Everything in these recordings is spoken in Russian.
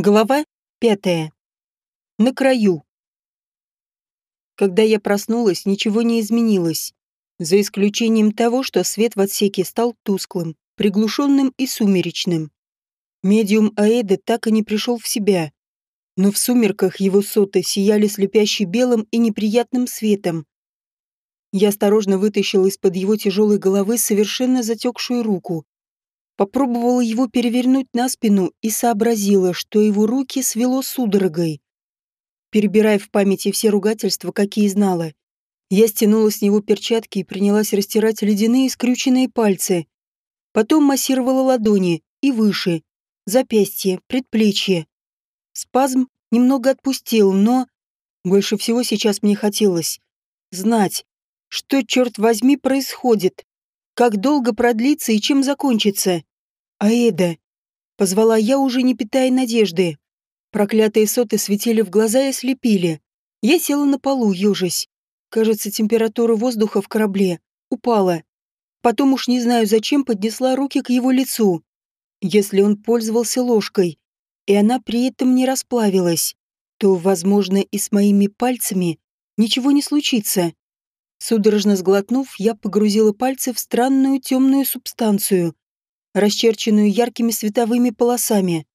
Глава пятая. На краю. Когда я проснулась, ничего не изменилось, за исключением того, что свет в отсеке стал тусклым, приглушенным и сумеречным. Медиум Аэда так и не пришел в себя, но в сумерках его соты сияли слепящей белым и неприятным светом. Я осторожно вытащила из-под его тяжелой головы совершенно затекшую руку Попробовала его перевернуть на спину и сообразила, что его руки свело судорогой. Перебирая в памяти все ругательства, какие знала, я стянула с него перчатки и принялась растирать ледяные скрюченные пальцы. Потом массировала ладони и выше, запястье, предплечье. Спазм немного отпустил, но... Больше всего сейчас мне хотелось знать, что, черт возьми, происходит, как долго продлится и чем закончится. «Аэда!» Позвала я, уже не питая надежды. Проклятые соты светили в глаза и ослепили. Я села на полу, ежась. Кажется, температура воздуха в корабле упала. Потом уж не знаю, зачем поднесла руки к его лицу. Если он пользовался ложкой, и она при этом не расплавилась, то, возможно, и с моими пальцами ничего не случится. Судорожно сглотнув, я погрузила пальцы в странную темную субстанцию, расчерченную яркими световыми полосами.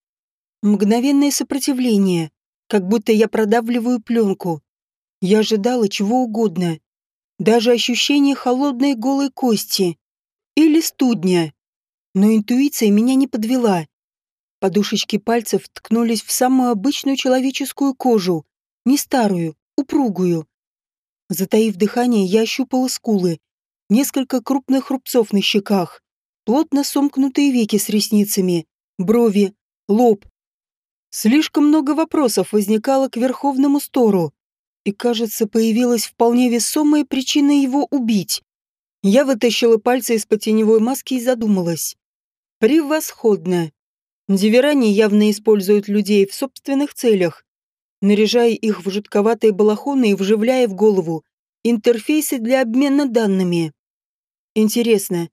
Мгновенное сопротивление, как будто я продавливаю пленку. Я ожидала чего угодно. Даже ощущение холодной голой кости. Или студня. Но интуиция меня не подвела. Подушечки пальцев ткнулись в самую обычную человеческую кожу, не старую, упругую. Затаив дыхание, я ощупала скулы, несколько крупных рубцов на щеках плотно сомкнутые веки с ресницами, брови, лоб. Слишком много вопросов возникало к Верховному Стору, и, кажется, появилась вполне весомая причина его убить. Я вытащила пальцы из-под теневой маски и задумалась. Превосходно. Диверани явно используют людей в собственных целях, наряжая их в жутковатые балахоны и вживляя в голову интерфейсы для обмена данными. Интересно,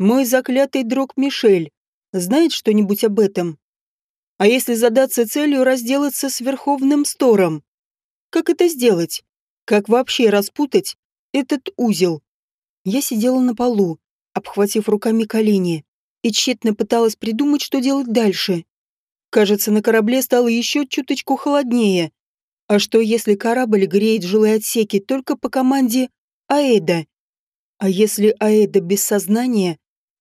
мой заклятый друг Мишель знает что-нибудь об этом? А если задаться целью разделаться с Верховным Стором? Как это сделать? Как вообще распутать этот узел? Я сидела на полу, обхватив руками колени, и тщетно пыталась придумать, что делать дальше. Кажется, на корабле стало еще чуточку холоднее. А что, если корабль греет жилые отсеки только по команде Аэда? А если Аэда без сознания,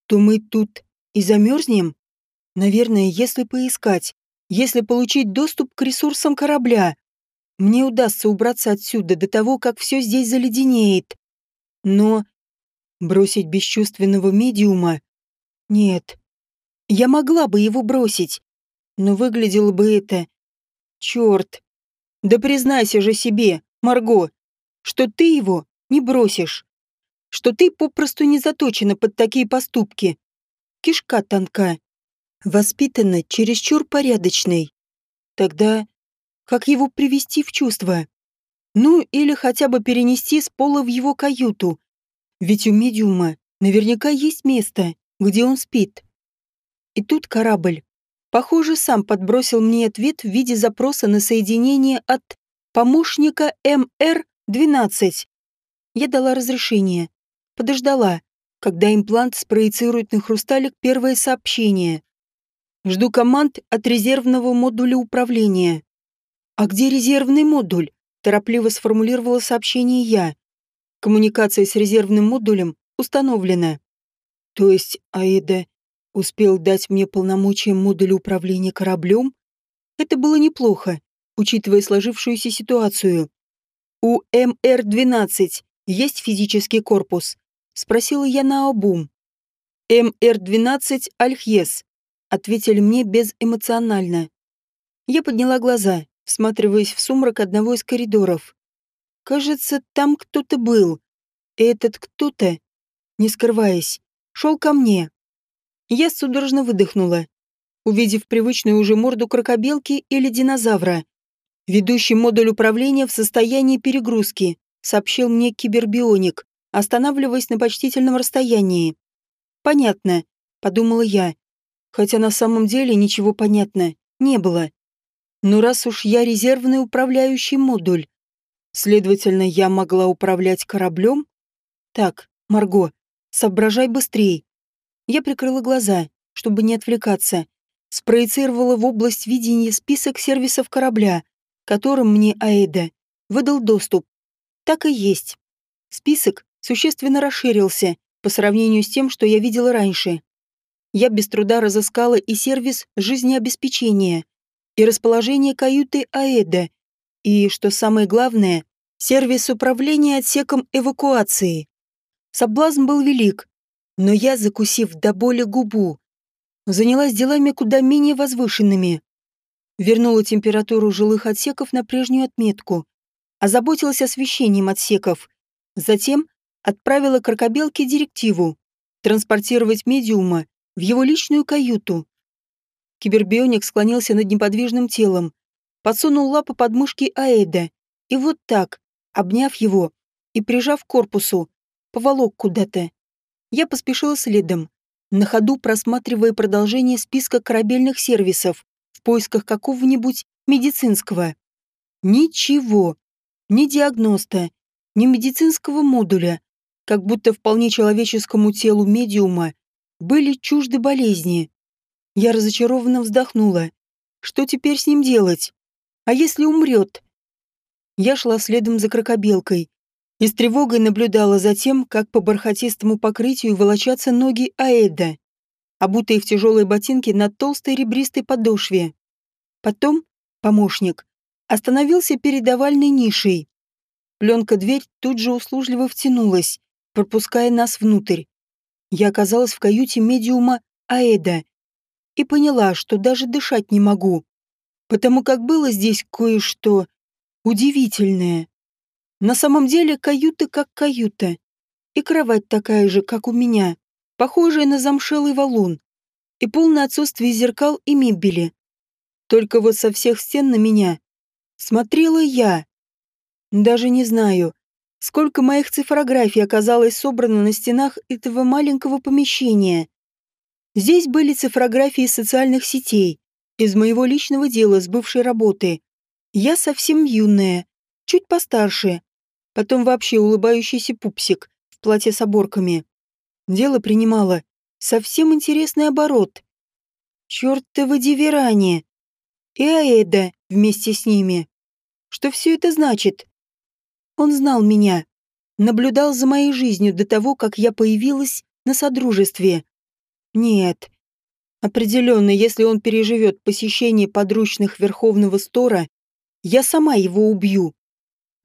то мы тут и замерзнем? Наверное, если поискать, если получить доступ к ресурсам корабля, мне удастся убраться отсюда до того, как все здесь заледенеет. Но бросить бесчувственного медиума? Нет. Я могла бы его бросить, но выглядело бы это... Черт! Да признайся же себе, Марго, что ты его не бросишь что ты попросту не заточена под такие поступки. Кишка тонка. Воспитана чересчур порядочной. Тогда как его привести в чувство? Ну, или хотя бы перенести с пола в его каюту. Ведь у медиума наверняка есть место, где он спит. И тут корабль. Похоже, сам подбросил мне ответ в виде запроса на соединение от помощника МР-12. Я дала разрешение подождала, когда имплант спроецирует на хрусталик первое сообщение. Жду команд от резервного модуля управления. «А где резервный модуль?» – торопливо сформулировала сообщение я. Коммуникация с резервным модулем установлена. То есть Аэда успел дать мне полномочия модуля управления кораблем? Это было неплохо, учитывая сложившуюся ситуацию. У МР-12 есть физический корпус, Спросила я на обум. «МР-12 Альхьес», — ответили мне безэмоционально. Я подняла глаза, всматриваясь в сумрак одного из коридоров. Кажется, там кто-то был. И этот кто-то, не скрываясь, шел ко мне. Я судорожно выдохнула, увидев привычную уже морду крокобелки или динозавра. Ведущий модуль управления в состоянии перегрузки, сообщил мне кибербионик останавливаясь на почтительном расстоянии. «Понятно», — подумала я, хотя на самом деле ничего понятно не было. Но раз уж я резервный управляющий модуль, следовательно, я могла управлять кораблем? Так, Марго, соображай быстрей. Я прикрыла глаза, чтобы не отвлекаться. Спроецировала в область видения список сервисов корабля, которым мне Аэда выдал доступ. Так и есть. Список существенно расширился по сравнению с тем, что я видела раньше. Я без труда разыскала и сервис жизнеобеспечения, и расположение каюты Аэда, и, что самое главное, сервис управления отсеком эвакуации. Соблазн был велик, но я, закусив до боли губу, занялась делами куда менее возвышенными. Вернула температуру жилых отсеков на прежнюю отметку, озаботилась освещением отсеков, затем отправила крокобелке директиву транспортировать медиума в его личную каюту. Кибербионик склонился над неподвижным телом, подсунул лапы под мышки Аэда и вот так, обняв его и прижав к корпусу, поволок куда-то. Я поспешила следом, на ходу просматривая продолжение списка корабельных сервисов в поисках какого-нибудь медицинского. Ничего. Ни диагноста, ни медицинского модуля, как будто вполне человеческому телу медиума были чужды болезни. Я разочарованно вздохнула. Что теперь с ним делать? А если умрет? Я шла следом за крокобелкой, и с тревогой наблюдала за тем, как по бархатистому покрытию волочатся ноги Аэда, обутые в тяжелые ботинки на толстой ребристой подошве. Потом помощник остановился перед овальной нишей. Пленка-дверь тут же услужливо втянулась, пропуская нас внутрь. Я оказалась в каюте медиума Аэда и поняла, что даже дышать не могу, потому как было здесь кое-что удивительное. На самом деле каюта как каюта. И кровать такая же, как у меня, похожая на замшелый валун. И полное отсутствие зеркал и мебели. Только вот со всех стен на меня смотрела я. Даже не знаю, сколько моих цифрографий оказалось собрано на стенах этого маленького помещения. Здесь были цифрографии социальных сетей, из моего личного дела с бывшей работы. Я совсем юная, чуть постарше, потом вообще улыбающийся пупсик в платье с оборками. Дело принимало совсем интересный оборот. Чёртовы диверане! И Аэда вместе с ними. Что все это значит? Он знал меня, наблюдал за моей жизнью до того, как я появилась на Содружестве. Нет. Определенно, если он переживет посещение подручных Верховного Стора, я сама его убью.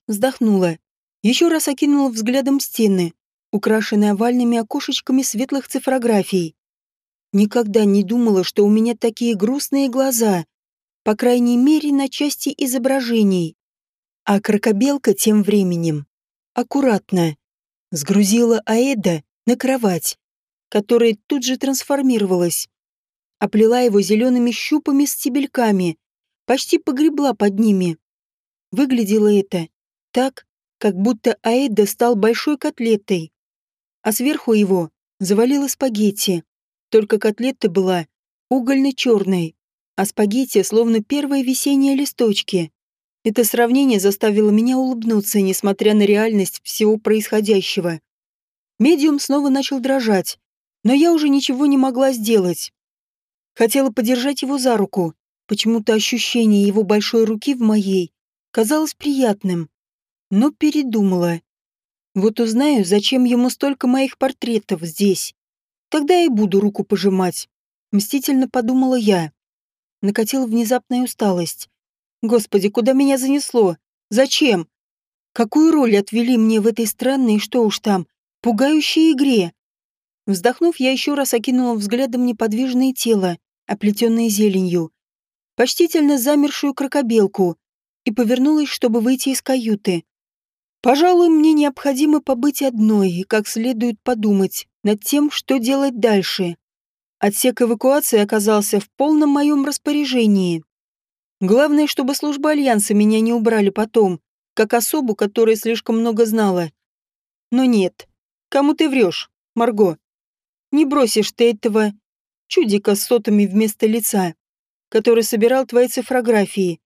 Вздохнула. Еще раз окинула взглядом стены, украшенные овальными окошечками светлых цифрографий. Никогда не думала, что у меня такие грустные глаза, по крайней мере, на части изображений. А крокобелка тем временем аккуратно сгрузила Аэда на кровать, которая тут же трансформировалась, оплела его зелеными щупами-стебельками, почти погребла под ними. Выглядело это так, как будто Аэда стал большой котлетой, а сверху его завалило спагетти. Только котлета была угольно-черной, а спагетти словно первые весенние листочки. Это сравнение заставило меня улыбнуться, несмотря на реальность всего происходящего. Медиум снова начал дрожать, но я уже ничего не могла сделать. Хотела подержать его за руку. Почему-то ощущение его большой руки в моей казалось приятным но передумала. Вот узнаю, зачем ему столько моих портретов здесь. Тогда и буду руку пожимать. Мстительно подумала я. Накатила внезапная усталость. Господи, куда меня занесло? Зачем? Какую роль отвели мне в этой странной, что уж там, пугающей игре? Вздохнув, я еще раз окинула взглядом неподвижное тело, оплетенное зеленью, почтительно замершую крокобелку, и повернулась, чтобы выйти из каюты. Пожалуй, мне необходимо побыть одной и как следует подумать над тем, что делать дальше. Отсек эвакуации оказался в полном моем распоряжении. Главное, чтобы служба Альянса меня не убрали потом, как особу, которая слишком много знала. Но нет. Кому ты врешь, Марго? Не бросишь ты этого чудика с сотами вместо лица, который собирал твои цифрографии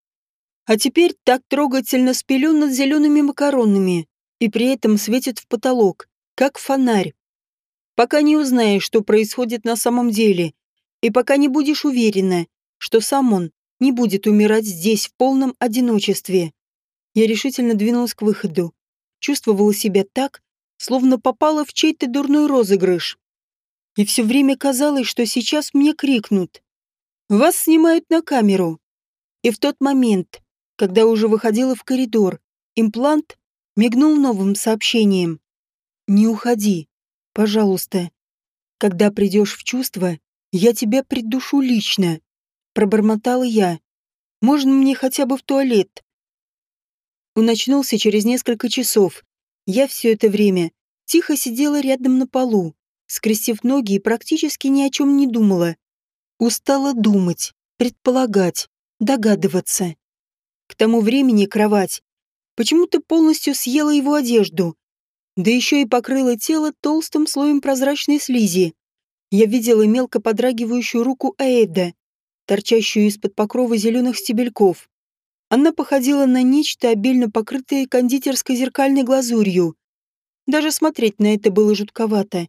А теперь так трогательно спелен над зелеными макаронами и при этом светит в потолок, как фонарь. Пока не узнаешь, что происходит на самом деле, и пока не будешь уверена, что сам он не будет умирать здесь в полном одиночестве. Я решительно двинулась к выходу. Чувствовала себя так, словно попала в чей-то дурной розыгрыш. И все время казалось, что сейчас мне крикнут. «Вас снимают на камеру!» И в тот момент, когда уже выходила в коридор, имплант мигнул новым сообщением. «Не уходи, пожалуйста. Когда придешь в чувство, я тебя придушу лично», — пробормотала я. «Можно мне хотя бы в туалет?» Он очнулся через несколько часов. Я все это время тихо сидела рядом на полу, скрестив ноги и практически ни о чем не думала. Устала думать, предполагать, догадываться. К тому времени кровать почему-то полностью съела его одежду, да еще и покрыла тело толстым слоем прозрачной слизи. Я видела мелко подрагивающую руку Аэда, торчащую из-под покрова зеленых стебельков. Она походила на нечто, обильно покрытое кондитерской зеркальной глазурью. Даже смотреть на это было жутковато.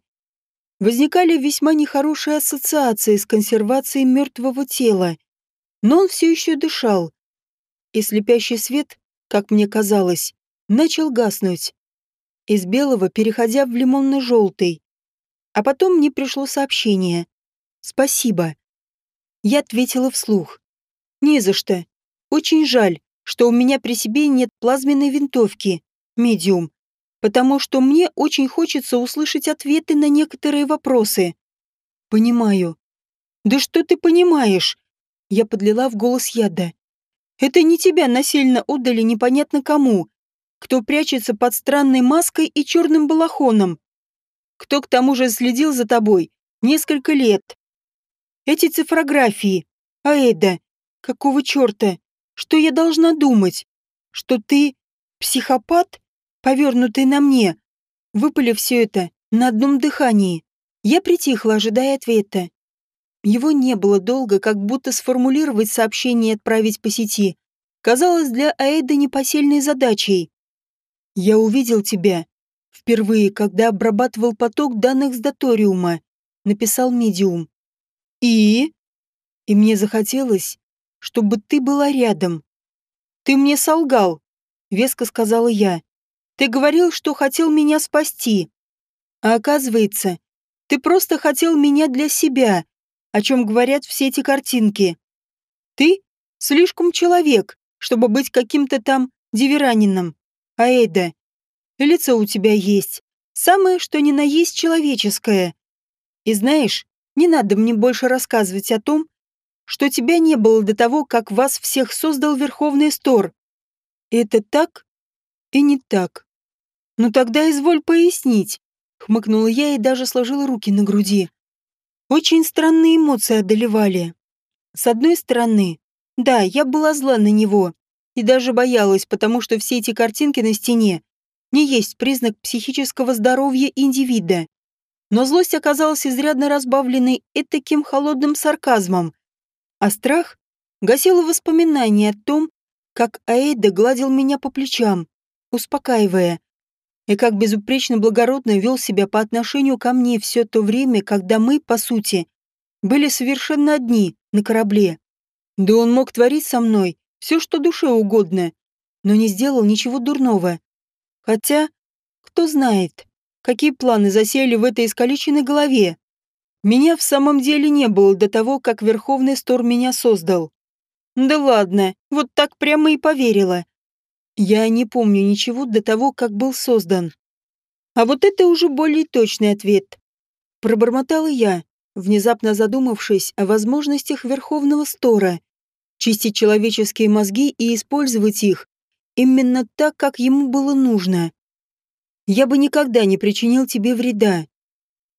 Возникали весьма нехорошие ассоциации с консервацией мертвого тела. Но он все еще дышал, и слепящий свет, как мне казалось, начал гаснуть. Из белого переходя в лимонно-желтый. А потом мне пришло сообщение. «Спасибо». Я ответила вслух. «Не за что. Очень жаль, что у меня при себе нет плазменной винтовки, медиум, потому что мне очень хочется услышать ответы на некоторые вопросы». «Понимаю». «Да что ты понимаешь?» Я подлила в голос яда. Это не тебя насильно отдали непонятно кому, кто прячется под странной маской и черным балахоном, кто к тому же следил за тобой несколько лет. Эти цифрографии, Аэда, какого черта, что я должна думать? Что ты психопат, повернутый на мне? Выпали все это на одном дыхании. Я притихла, ожидая ответа. Его не было долго, как будто сформулировать сообщение и отправить по сети. Казалось для Аэда непосильной задачей. «Я увидел тебя. Впервые, когда обрабатывал поток данных с Доториума», — написал Медиум. «И?» «И мне захотелось, чтобы ты была рядом». «Ты мне солгал», — веско сказала я. «Ты говорил, что хотел меня спасти. А оказывается, ты просто хотел меня для себя, о чем говорят все эти картинки. Ты слишком человек, чтобы быть каким-то там диверанином. Аэда, лицо у тебя есть. Самое, что ни на есть человеческое. И знаешь, не надо мне больше рассказывать о том, что тебя не было до того, как вас всех создал Верховный Стор. Это так и не так. Ну тогда изволь пояснить, хмыкнула я и даже сложила руки на груди. Очень странные эмоции одолевали. С одной стороны, да, я была зла на него и даже боялась, потому что все эти картинки на стене не есть признак психического здоровья индивида. Но злость оказалась изрядно разбавленной этаким холодным сарказмом, а страх гасил воспоминания о том, как Аэда гладил меня по плечам, успокаивая, и как безупречно благородно вел себя по отношению ко мне все то время, когда мы, по сути, были совершенно одни на корабле. Да он мог творить со мной все, что душе угодно, но не сделал ничего дурного. Хотя, кто знает, какие планы засели в этой искалеченной голове. Меня в самом деле не было до того, как Верховный Стор меня создал. Да ладно, вот так прямо и поверила. Я не помню ничего до того, как был создан. А вот это уже более точный ответ. Пробормотала я, внезапно задумавшись о возможностях Верховного Стора, чистить человеческие мозги и использовать их именно так, как ему было нужно. Я бы никогда не причинил тебе вреда.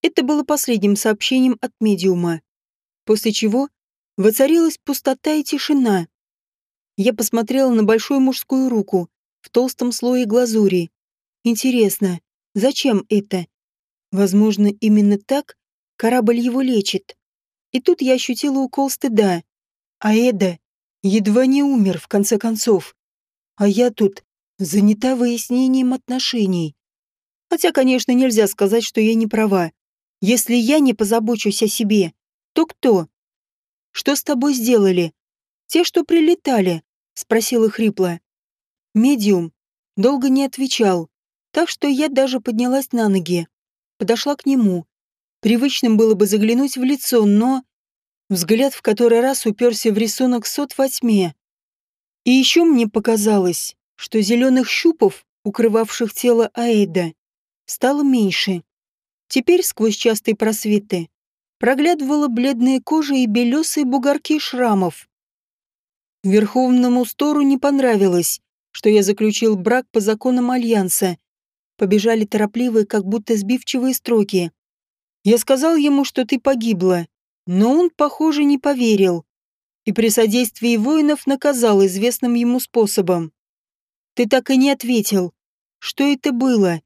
Это было последним сообщением от медиума. После чего воцарилась пустота и тишина. Я посмотрела на большую мужскую руку в толстом слое глазури. Интересно, зачем это? Возможно, именно так корабль его лечит. И тут я ощутила укол стыда. А Эда, Едва не умер, в конце концов. А я тут занята выяснением отношений. Хотя, конечно, нельзя сказать, что я не права. Если я не позабочусь о себе, то кто? Что с тобой сделали? Те, что прилетали? Спросила хрипло. Медиум долго не отвечал, так что я даже поднялась на ноги. Подошла к нему. Привычным было бы заглянуть в лицо, но... Взгляд в который раз уперся в рисунок сот во тьме. И еще мне показалось, что зеленых щупов, укрывавших тело Аэда, стало меньше. Теперь сквозь частые просветы проглядывала бледная кожа и белесые бугорки шрамов. Верховному Стору не понравилось, что я заключил брак по законам Альянса. Побежали торопливые, как будто сбивчивые строки. Я сказал ему, что ты погибла, но он, похоже, не поверил. И при содействии воинов наказал известным ему способом. Ты так и не ответил. Что это было?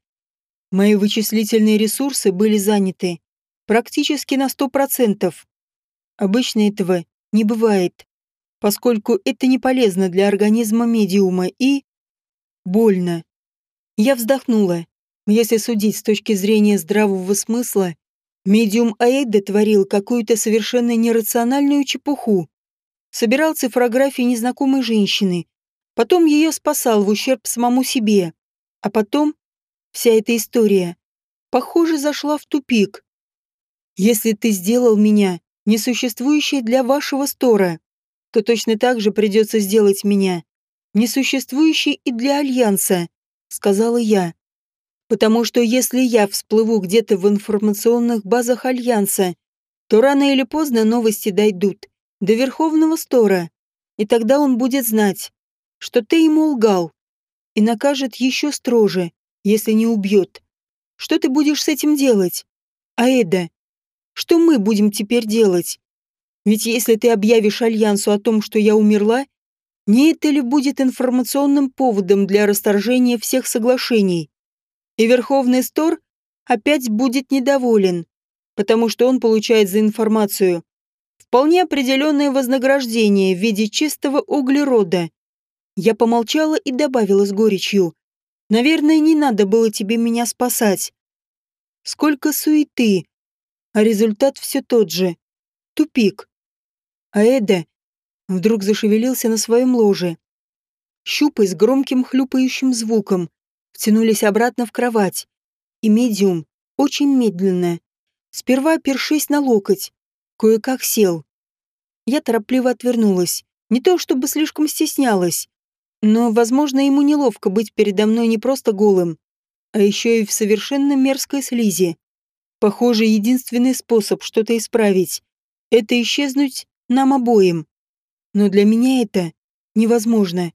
Мои вычислительные ресурсы были заняты практически на сто процентов. Обычно этого не бывает, поскольку это не полезно для организма медиума и... больно. Я вздохнула. Если судить с точки зрения здравого смысла, Медиум Аэда творил какую-то совершенно нерациональную чепуху. Собирал цифрографии незнакомой женщины, потом ее спасал в ущерб самому себе, а потом вся эта история, похоже, зашла в тупик. Если ты сделал меня несуществующей для вашего стора, то точно так же придется сделать меня несуществующей и для Альянса, сказала я. Потому что если я всплыву где-то в информационных базах Альянса, то рано или поздно новости дойдут до Верховного Стора, и тогда он будет знать, что ты ему лгал, и накажет еще строже, если не убьет. Что ты будешь с этим делать? Аэда, что мы будем теперь делать? Ведь если ты объявишь Альянсу о том, что я умерла, не это ли будет информационным поводом для расторжения всех соглашений? И Верховный Стор опять будет недоволен, потому что он получает за информацию вполне определенное вознаграждение в виде чистого углерода. Я помолчала и добавила с горечью. Наверное, не надо было тебе меня спасать. Сколько суеты, а результат все тот же. Тупик. А Эда вдруг зашевелился на своем ложе. Щупы с громким хлюпающим звуком втянулись обратно в кровать. И медиум, очень медленно, сперва опершись на локоть, кое-как сел. Я торопливо отвернулась. Не то чтобы слишком стеснялась, но, возможно, ему неловко быть передо мной не просто голым, а еще и в совершенно мерзкой слизи. Похоже, единственный способ что-то исправить — это исчезнуть нам обоим. Но для меня это невозможно.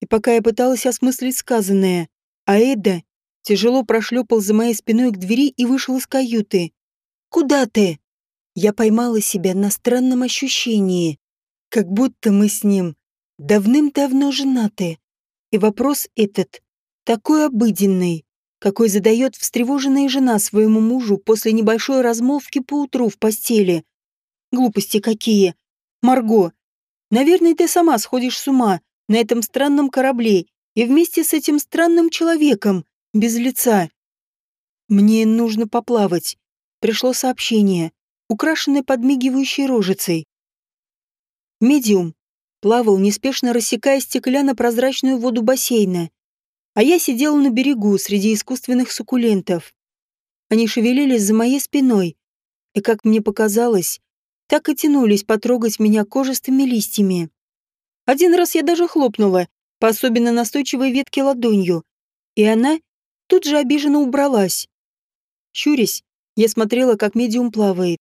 И пока я пыталась осмыслить сказанное, а Эда тяжело прошлепал за моей спиной к двери и вышел из каюты. «Куда ты?» Я поймала себя на странном ощущении, как будто мы с ним давным-давно женаты. И вопрос этот такой обыденный, какой задает встревоженная жена своему мужу после небольшой размолвки поутру в постели. Глупости какие. Марго, наверное, ты сама сходишь с ума на этом странном корабле и вместе с этим странным человеком, без лица. Мне нужно поплавать. Пришло сообщение, украшенное подмигивающей рожицей. Медиум плавал, неспешно рассекая стеклянно-прозрачную воду бассейна, а я сидела на берегу среди искусственных суккулентов. Они шевелились за моей спиной, и, как мне показалось, так и тянулись потрогать меня кожистыми листьями. Один раз я даже хлопнула, по особенно настойчивой ветке ладонью, и она тут же обиженно убралась. Щурясь, я смотрела, как медиум плавает,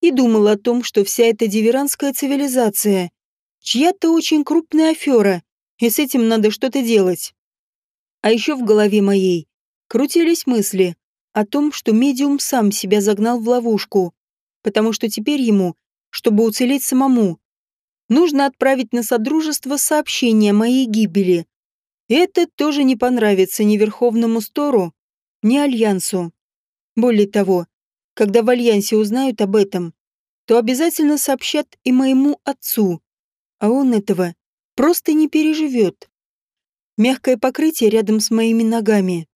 и думала о том, что вся эта диверанская цивилизация — чья-то очень крупная афера, и с этим надо что-то делать. А еще в голове моей крутились мысли о том, что медиум сам себя загнал в ловушку, потому что теперь ему, чтобы уцелеть самому, нужно отправить на Содружество сообщение о моей гибели. Это тоже не понравится ни Верховному Стору, ни Альянсу. Более того, когда в Альянсе узнают об этом, то обязательно сообщат и моему отцу. А он этого просто не переживет. Мягкое покрытие рядом с моими ногами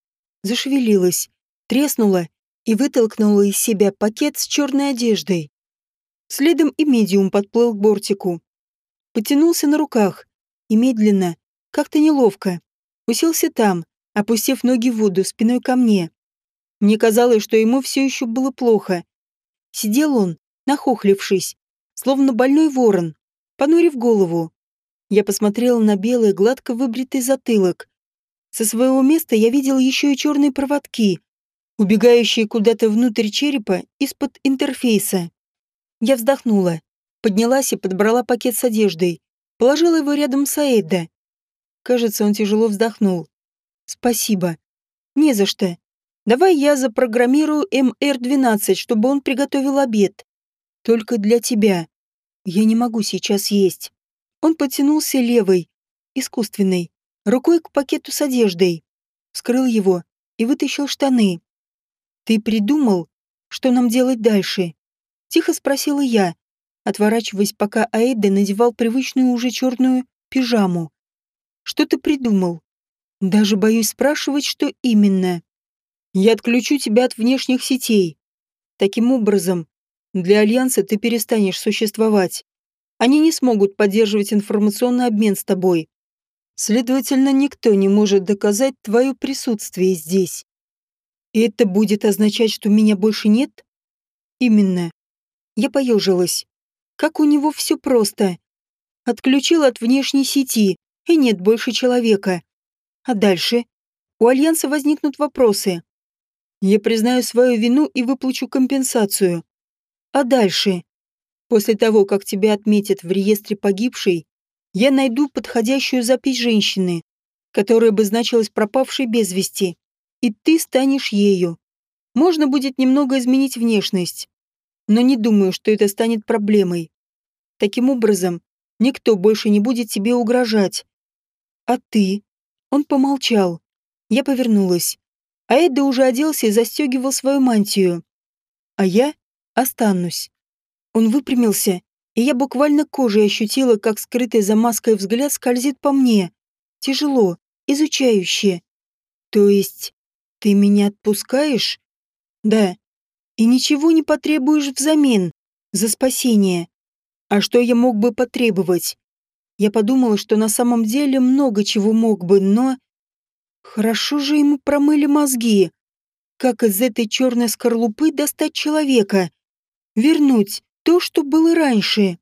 зашевелилось, треснуло и вытолкнуло из себя пакет с черной одеждой. Следом и медиум подплыл к бортику. Потянулся на руках и медленно, как-то неловко, уселся там, опустив ноги в воду спиной ко мне. Мне казалось, что ему все еще было плохо. Сидел он, нахохлившись, словно больной ворон, понурив голову. Я посмотрела на белый, гладко выбритый затылок. Со своего места я видел еще и черные проводки, убегающие куда-то внутрь черепа из-под интерфейса. Я вздохнула, поднялась и подобрала пакет с одеждой, положила его рядом с Аэда. Кажется, он тяжело вздохнул. «Спасибо. Не за что. Давай я запрограммирую МР-12, чтобы он приготовил обед. Только для тебя. Я не могу сейчас есть». Он потянулся левой, искусственной, рукой к пакету с одеждой, вскрыл его и вытащил штаны. «Ты придумал, что нам делать дальше?» Тихо спросила я, отворачиваясь, пока Аэда надевал привычную уже черную пижаму. Что ты придумал? Даже боюсь спрашивать, что именно. Я отключу тебя от внешних сетей. Таким образом, для Альянса ты перестанешь существовать. Они не смогут поддерживать информационный обмен с тобой. Следовательно, никто не может доказать твое присутствие здесь. И это будет означать, что меня больше нет? Именно. Я поежилась. Как у него все просто. Отключил от внешней сети, и нет больше человека. А дальше? У Альянса возникнут вопросы. Я признаю свою вину и выплачу компенсацию. А дальше? После того, как тебя отметят в реестре погибшей, я найду подходящую запись женщины, которая бы значилась пропавшей без вести, и ты станешь ею. Можно будет немного изменить внешность, но не думаю, что это станет проблемой. Таким образом, никто больше не будет тебе угрожать, «А ты?» Он помолчал. Я повернулась. А Эдда уже оделся и застегивал свою мантию. А я останусь. Он выпрямился, и я буквально кожей ощутила, как скрытый за маской взгляд скользит по мне. Тяжело, изучающе. То есть, ты меня отпускаешь? Да. И ничего не потребуешь взамен, за спасение. А что я мог бы потребовать? Я подумала, что на самом деле много чего мог бы, но... Хорошо же ему промыли мозги. Как из этой черной скорлупы достать человека? Вернуть то, что было раньше.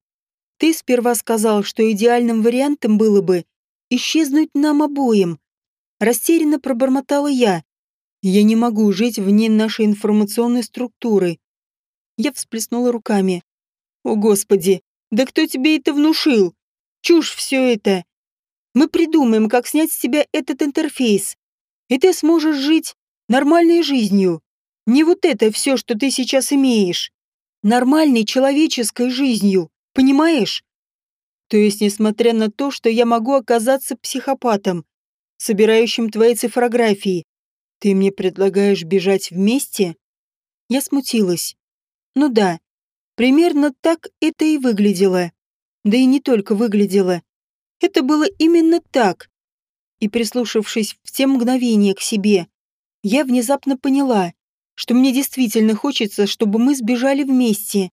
Ты сперва сказал, что идеальным вариантом было бы исчезнуть нам обоим. Растерянно пробормотала я. Я не могу жить вне нашей информационной структуры. Я всплеснула руками. О, Господи, да кто тебе это внушил? Чушь все это. Мы придумаем, как снять с тебя этот интерфейс. И ты сможешь жить нормальной жизнью. Не вот это все, что ты сейчас имеешь. Нормальной человеческой жизнью. Понимаешь? То есть, несмотря на то, что я могу оказаться психопатом, собирающим твои цифрографии, ты мне предлагаешь бежать вместе? Я смутилась. Ну да, примерно так это и выглядело. Да и не только выглядело. Это было именно так. И прислушавшись в те мгновения к себе, я внезапно поняла, что мне действительно хочется, чтобы мы сбежали вместе.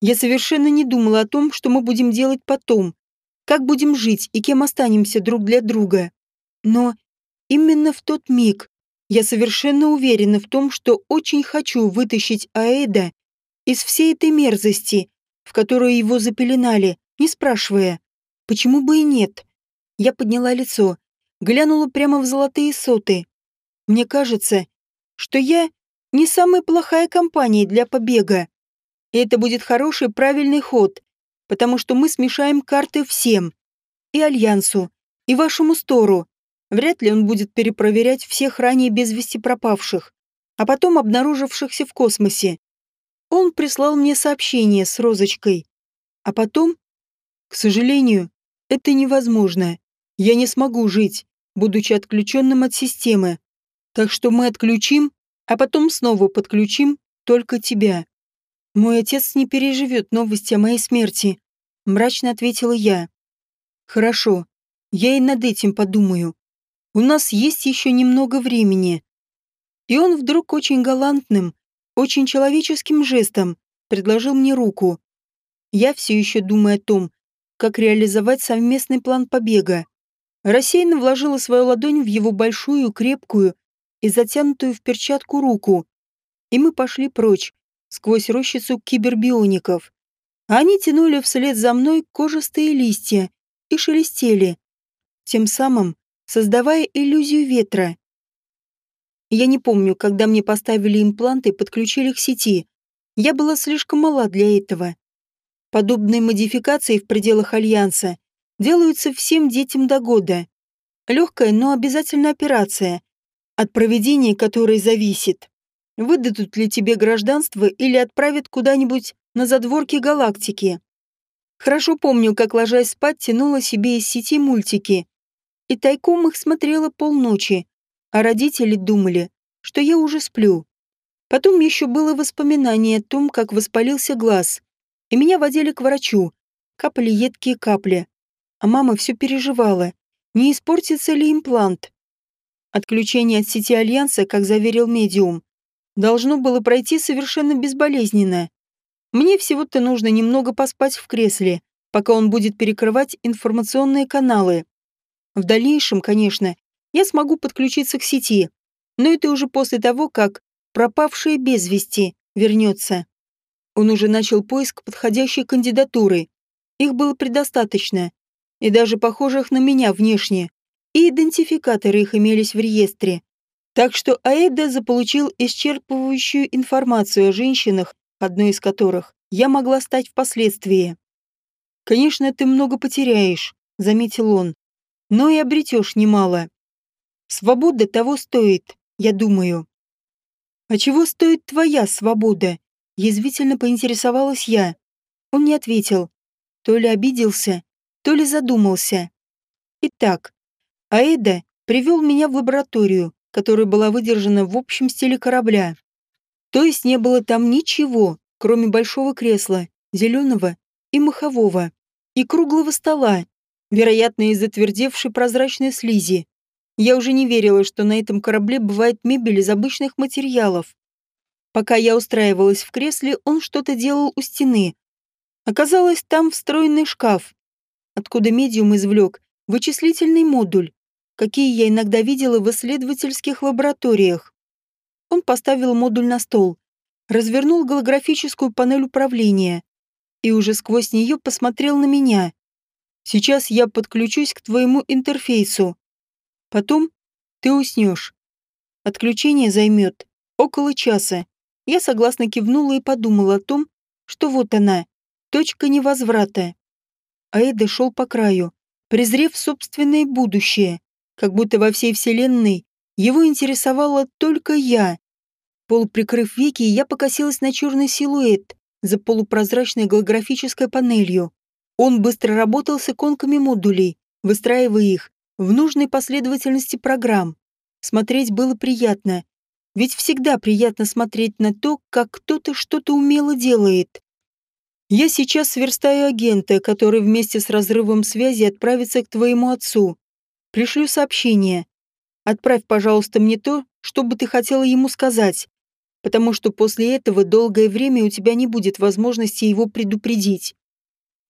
Я совершенно не думала о том, что мы будем делать потом, как будем жить и кем останемся друг для друга. Но именно в тот миг я совершенно уверена в том, что очень хочу вытащить Аэда из всей этой мерзости, в которую его запеленали, не спрашивая, почему бы и нет. Я подняла лицо, глянула прямо в золотые соты. Мне кажется, что я не самая плохая компания для побега. И это будет хороший правильный ход, потому что мы смешаем карты всем. И Альянсу, и вашему Стору. Вряд ли он будет перепроверять всех ранее без вести пропавших, а потом обнаружившихся в космосе. Он прислал мне сообщение с розочкой. А потом к сожалению, это невозможно. Я не смогу жить, будучи отключенным от системы. Так что мы отключим, а потом снова подключим только тебя. Мой отец не переживет новости о моей смерти, мрачно ответила я. Хорошо, я и над этим подумаю. У нас есть еще немного времени. И он вдруг очень галантным, очень человеческим жестом предложил мне руку. Я все еще думаю о том, как реализовать совместный план побега. Рассеянно вложила свою ладонь в его большую, крепкую и затянутую в перчатку руку. И мы пошли прочь, сквозь рощицу кибербиоников. Они тянули вслед за мной кожистые листья и шелестели, тем самым создавая иллюзию ветра. Я не помню, когда мне поставили импланты и подключили к сети. Я была слишком мала для этого. Подобные модификации в пределах Альянса делаются всем детям до года. Легкая, но обязательная операция, от проведения которой зависит, выдадут ли тебе гражданство или отправят куда-нибудь на задворки галактики. Хорошо помню, как, ложась спать, тянула себе из сети мультики. И тайком их смотрела полночи, а родители думали, что я уже сплю. Потом еще было воспоминание о том, как воспалился глаз, и меня водили к врачу, капали едкие капли. А мама все переживала, не испортится ли имплант. Отключение от сети Альянса, как заверил медиум, должно было пройти совершенно безболезненно. Мне всего-то нужно немного поспать в кресле, пока он будет перекрывать информационные каналы. В дальнейшем, конечно, я смогу подключиться к сети, но это уже после того, как пропавшая без вести вернется. Он уже начал поиск подходящей кандидатуры. Их было предостаточно, и даже похожих на меня внешне, и идентификаторы их имелись в реестре. Так что Аэда заполучил исчерпывающую информацию о женщинах, одной из которых я могла стать впоследствии. «Конечно, ты много потеряешь», — заметил он, — «но и обретешь немало. Свобода того стоит, я думаю». «А чего стоит твоя свобода?» — язвительно поинтересовалась я. Он не ответил. То ли обиделся, то ли задумался. Итак, Аэда привел меня в лабораторию, которая была выдержана в общем стиле корабля. То есть не было там ничего, кроме большого кресла, зеленого и махового, и круглого стола, вероятно, из затвердевшей прозрачной слизи. Я уже не верила, что на этом корабле бывает мебель из обычных материалов. Пока я устраивалась в кресле, он что-то делал у стены. Оказалось, там встроенный шкаф, откуда медиум извлек вычислительный модуль, какие я иногда видела в исследовательских лабораториях. Он поставил модуль на стол, развернул голографическую панель управления и уже сквозь нее посмотрел на меня. «Сейчас я подключусь к твоему интерфейсу. Потом ты уснешь. Отключение займет около часа». Я согласно кивнула и подумала о том, что вот она, точка невозврата. А Эда шел по краю, презрев собственное будущее, как будто во всей вселенной его интересовала только я. Полуприкрыв веки, я покосилась на черный силуэт за полупрозрачной голографической панелью. Он быстро работал с иконками модулей, выстраивая их в нужной последовательности программ. Смотреть было приятно. Ведь всегда приятно смотреть на то, как кто-то что-то умело делает. Я сейчас сверстаю агента, который вместе с разрывом связи отправится к твоему отцу. Пришлю сообщение. Отправь, пожалуйста, мне то, что бы ты хотела ему сказать потому что после этого долгое время у тебя не будет возможности его предупредить.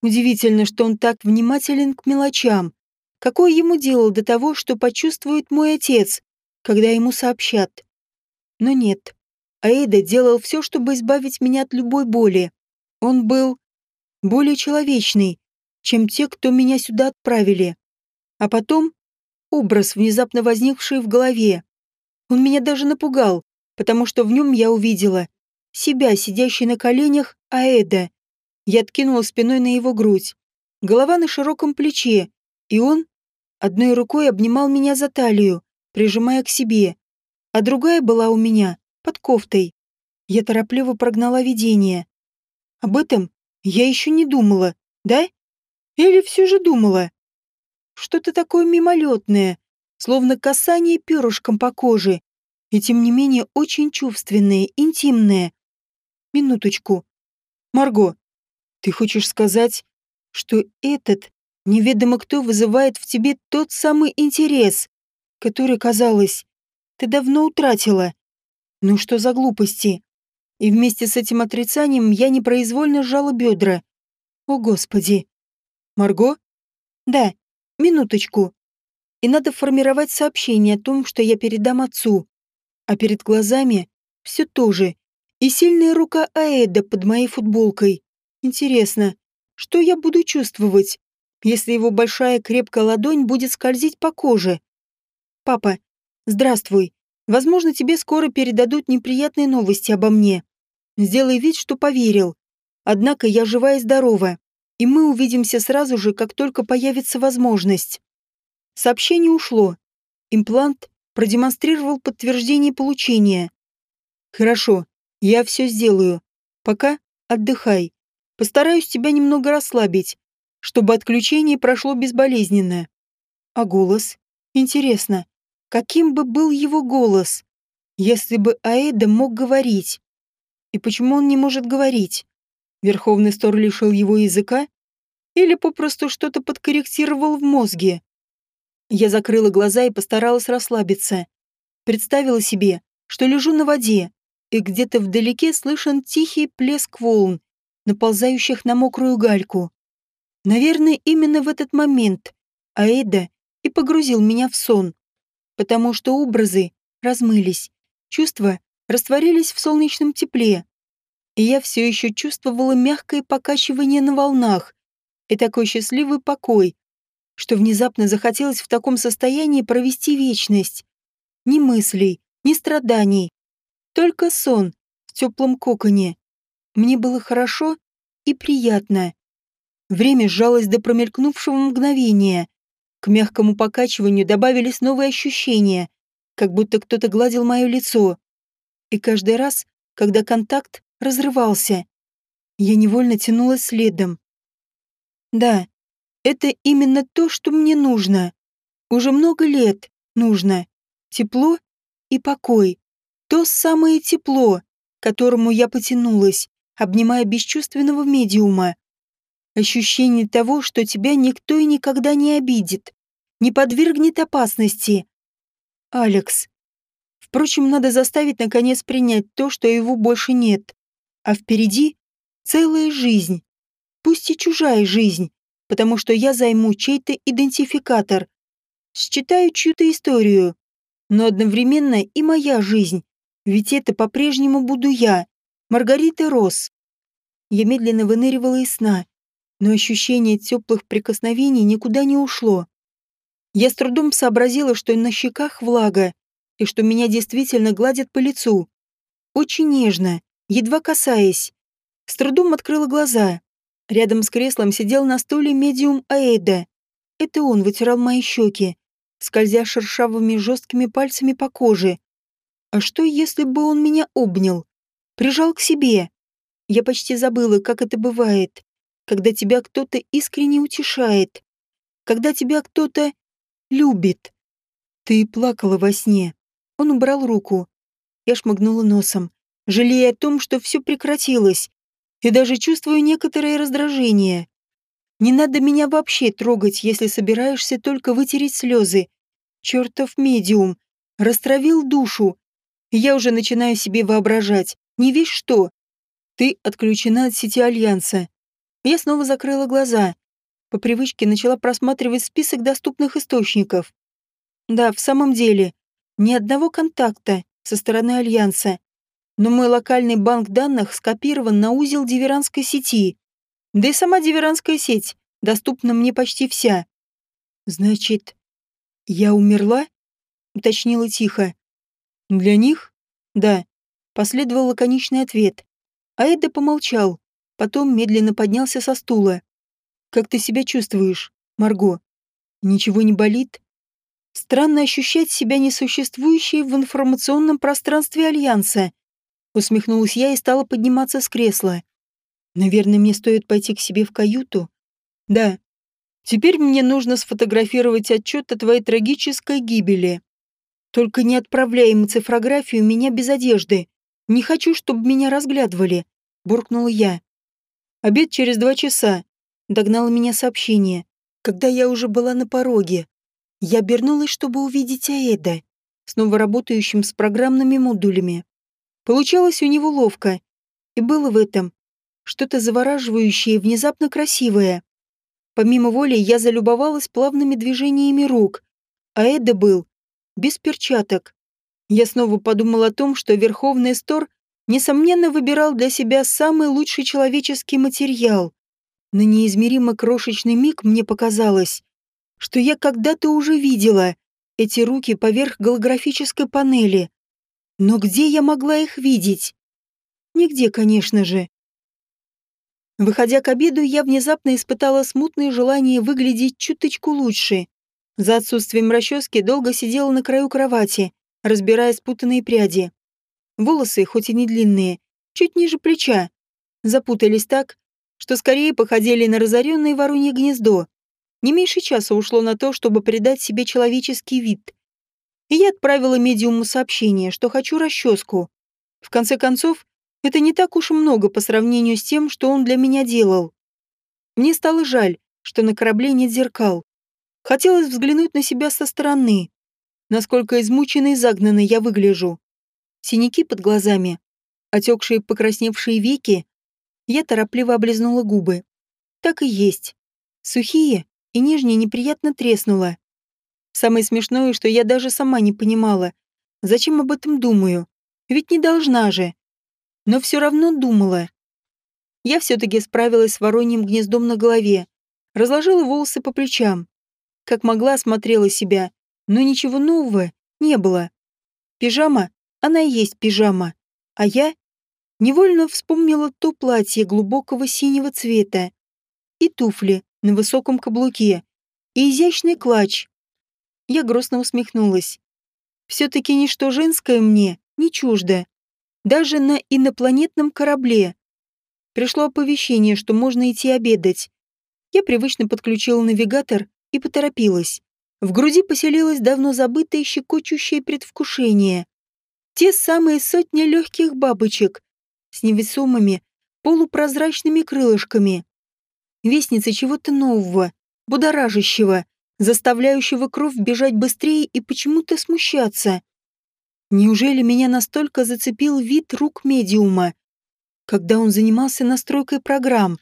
Удивительно, что он так внимателен к мелочам. Какое ему дело до того, что почувствует мой отец, когда ему сообщат? Но нет. Аэда делал все, чтобы избавить меня от любой боли. Он был более человечный, чем те, кто меня сюда отправили. А потом образ, внезапно возникший в голове. Он меня даже напугал, потому что в нем я увидела себя, сидящей на коленях Аэда. Я откинула спиной на его грудь, голова на широком плече, и он одной рукой обнимал меня за талию, прижимая к себе, а другая была у меня под кофтой. Я торопливо прогнала видение. Об этом я еще не думала, да? Или все же думала? Что-то такое мимолетное, словно касание перышком по коже, и тем не менее очень чувственное, интимное. Минуточку. Марго, ты хочешь сказать, что этот Неведомо кто вызывает в тебе тот самый интерес, который, казалось, ты давно утратила. Ну что за глупости? И вместе с этим отрицанием я непроизвольно сжала бедра. О, Господи! Марго? Да, минуточку. И надо формировать сообщение о том, что я передам отцу. А перед глазами все то же. И сильная рука Аэда под моей футболкой. Интересно, что я буду чувствовать, если его большая крепкая ладонь будет скользить по коже? Папа, здравствуй. Возможно, тебе скоро передадут неприятные новости обо мне. Сделай вид, что поверил. Однако я жива и здорова, и мы увидимся сразу же, как только появится возможность. Сообщение ушло. Имплант продемонстрировал подтверждение получения. Хорошо, я все сделаю. Пока отдыхай. Постараюсь тебя немного расслабить, чтобы отключение прошло безболезненно. А голос? Интересно, каким бы был его голос, если бы Аэда мог говорить? И почему он не может говорить? Верховный Стор лишил его языка? Или попросту что-то подкорректировал в мозге? Я закрыла глаза и постаралась расслабиться. Представила себе, что лежу на воде, и где-то вдалеке слышен тихий плеск волн, наползающих на мокрую гальку. Наверное, именно в этот момент Аэда и погрузил меня в сон, потому что образы размылись, чувства растворились в солнечном тепле, и я все еще чувствовала мягкое покачивание на волнах и такой счастливый покой, что внезапно захотелось в таком состоянии провести вечность. Ни мыслей, ни страданий. Только сон в теплом коконе. Мне было хорошо и приятно. Время сжалось до промелькнувшего мгновения. К мягкому покачиванию добавились новые ощущения, как будто кто-то гладил мое лицо. И каждый раз, когда контакт разрывался, я невольно тянулась следом. Да, это именно то, что мне нужно. Уже много лет нужно. Тепло и покой. То самое тепло, к которому я потянулась, обнимая бесчувственного медиума. Ощущение того, что тебя никто и никогда не обидит, не подвергнет опасности. Алекс. Впрочем, надо заставить наконец принять то, что его больше нет. А впереди целая жизнь. Пусть и чужая жизнь, потому что я займу чей-то идентификатор, считаю чью-то историю, но одновременно и моя жизнь, ведь это по-прежнему буду я, Маргарита Росс. Я медленно выныривала из сна, но ощущение теплых прикосновений никуда не ушло. Я с трудом сообразила, что на щеках влага, и что меня действительно гладят по лицу. Очень нежно, едва касаясь. С трудом открыла глаза. Рядом с креслом сидел на стуле медиум Аэда. Это он вытирал мои щеки, скользя шершавыми жесткими пальцами по коже. А что, если бы он меня обнял? Прижал к себе? Я почти забыла, как это бывает, когда тебя кто-то искренне утешает, когда тебя кто-то любит. Ты плакала во сне. Он убрал руку. Я шмыгнула носом, жалея о том, что все прекратилось, и даже чувствую некоторое раздражение. Не надо меня вообще трогать, если собираешься только вытереть слезы. Чертов медиум. Растравил душу. я уже начинаю себе воображать. Не весь что. Ты отключена от сети Альянса. Я снова закрыла глаза. По привычке начала просматривать список доступных источников. Да, в самом деле, ни одного контакта со стороны Альянса но мой локальный банк данных скопирован на узел диверанской сети. Да и сама диверанская сеть доступна мне почти вся. Значит, я умерла? Уточнила тихо. Для них? Да. Последовал лаконичный ответ. А Эдда помолчал, потом медленно поднялся со стула. Как ты себя чувствуешь, Марго? Ничего не болит? Странно ощущать себя несуществующей в информационном пространстве Альянса. Усмехнулась я и стала подниматься с кресла. Наверное, мне стоит пойти к себе в каюту? Да. Теперь мне нужно сфотографировать отчет о твоей трагической гибели. Только не отправляй ему цифрографию меня без одежды. Не хочу, чтобы меня разглядывали, буркнула я. Обед через два часа. Догнало меня сообщение. Когда я уже была на пороге, я обернулась, чтобы увидеть Аэда, снова работающим с программными модулями. Получалось у него ловко, и было в этом что-то завораживающее внезапно красивое. Помимо воли я залюбовалась плавными движениями рук, а Эда был без перчаток. Я снова подумала о том, что Верховный Стор несомненно выбирал для себя самый лучший человеческий материал. На неизмеримо крошечный миг мне показалось, что я когда-то уже видела эти руки поверх голографической панели. Но где я могла их видеть? Нигде, конечно же. Выходя к обеду, я внезапно испытала смутное желание выглядеть чуточку лучше. За отсутствием расчески долго сидела на краю кровати, разбирая спутанные пряди. Волосы, хоть и не длинные, чуть ниже плеча, запутались так, что скорее походили на разоренное воронье гнездо. Не меньше часа ушло на то, чтобы придать себе человеческий вид. И я отправила медиуму сообщение, что хочу расческу. В конце концов, это не так уж много по сравнению с тем, что он для меня делал. Мне стало жаль, что на корабле нет зеркал. Хотелось взглянуть на себя со стороны. Насколько измученной и загнанной я выгляжу. Синяки под глазами, отекшие покрасневшие веки. Я торопливо облизнула губы. Так и есть. Сухие, и нижняя неприятно треснула. Самое смешное, что я даже сама не понимала, зачем об этом думаю. Ведь не должна же но все равно думала. Я все-таки справилась с вороньим гнездом на голове, разложила волосы по плечам. Как могла, смотрела себя, но ничего нового не было. Пижама, она и есть пижама, а я невольно вспомнила то платье глубокого синего цвета и туфли на высоком каблуке, и изящный клатч. Я грустно усмехнулась. Все-таки ничто женское мне не чуждо даже на инопланетном корабле. Пришло оповещение, что можно идти обедать. Я привычно подключила навигатор и поторопилась. В груди поселилось давно забытое щекочущее предвкушение. Те самые сотни легких бабочек с невесомыми, полупрозрачными крылышками. Вестница чего-то нового, будоражащего, заставляющего кровь бежать быстрее и почему-то смущаться. Неужели меня настолько зацепил вид рук медиума, когда он занимался настройкой программ?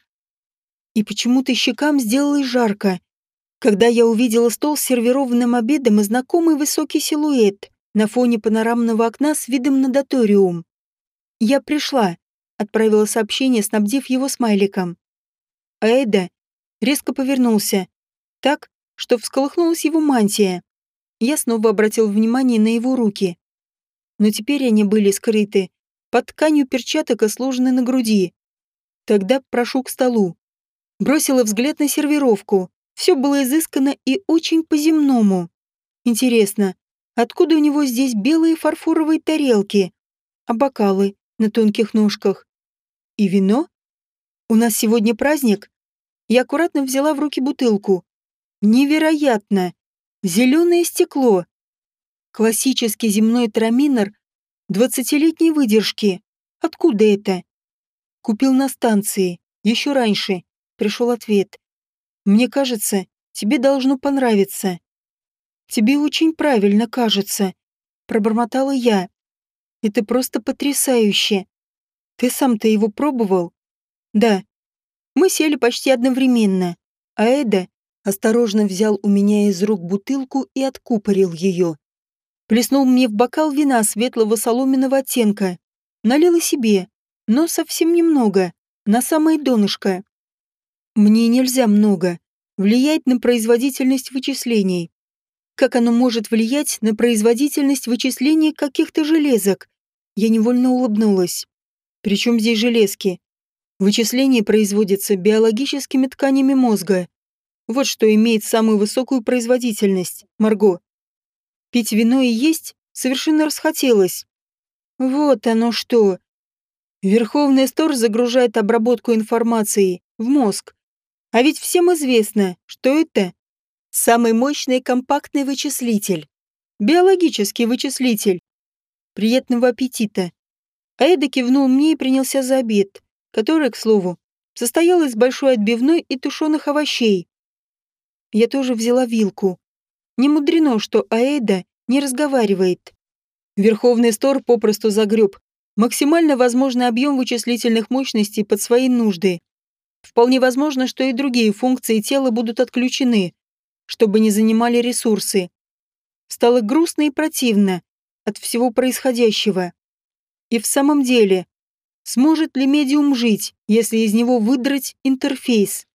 И почему-то щекам сделалось жарко, когда я увидела стол с сервированным обедом и знакомый высокий силуэт на фоне панорамного окна с видом на доториум. «Я пришла», — отправила сообщение, снабдив его смайликом. А Эда резко повернулся, так, что всколыхнулась его мантия. Я снова обратил внимание на его руки но теперь они были скрыты под тканью перчаток и сложены на груди. Тогда прошу к столу. Бросила взгляд на сервировку. Все было изысканно и очень по-земному. Интересно, откуда у него здесь белые фарфоровые тарелки, а бокалы на тонких ножках? И вино? У нас сегодня праздник? Я аккуратно взяла в руки бутылку. Невероятно! Зеленое стекло. Классический земной траминер двадцатилетней выдержки. Откуда это? Купил на станции. Еще раньше. Пришел ответ. Мне кажется, тебе должно понравиться. Тебе очень правильно кажется. Пробормотала я. Это просто потрясающе. Ты сам-то его пробовал? Да. Мы сели почти одновременно, а Эда осторожно взял у меня из рук бутылку и откупорил ее. Плеснул мне в бокал вина светлого соломенного оттенка. Налила себе, но совсем немного, на самое донышко. Мне нельзя много. Влиять на производительность вычислений. Как оно может влиять на производительность вычислений каких-то железок? Я невольно улыбнулась. Причем здесь железки? Вычисление производится биологическими тканями мозга. Вот что имеет самую высокую производительность, Марго. Пить вино и есть совершенно расхотелось. Вот оно что. Верховный Стор загружает обработку информации в мозг. А ведь всем известно, что это самый мощный компактный вычислитель. Биологический вычислитель. Приятного аппетита. Аэда кивнул мне и принялся за обед, который, к слову, состоял из большой отбивной и тушеных овощей. Я тоже взяла вилку. Не мудрено, что Аэда не разговаривает. Верховный Стор попросту загреб максимально возможный объем вычислительных мощностей под свои нужды. Вполне возможно, что и другие функции тела будут отключены, чтобы не занимали ресурсы. Стало грустно и противно от всего происходящего. И в самом деле, сможет ли медиум жить, если из него выдрать интерфейс?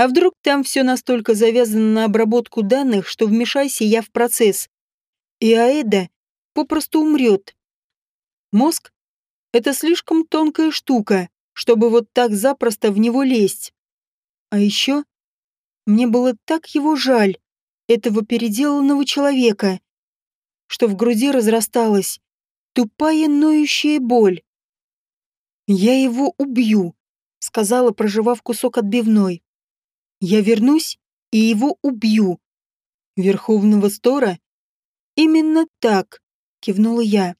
А вдруг там все настолько завязано на обработку данных, что вмешайся я в процесс, и Аэда попросту умрет. Мозг — это слишком тонкая штука, чтобы вот так запросто в него лезть. А еще мне было так его жаль, этого переделанного человека, что в груди разрасталась тупая ноющая боль. «Я его убью», — сказала, проживав кусок отбивной. «Я вернусь и его убью». «Верховного Стора?» «Именно так», — кивнула я.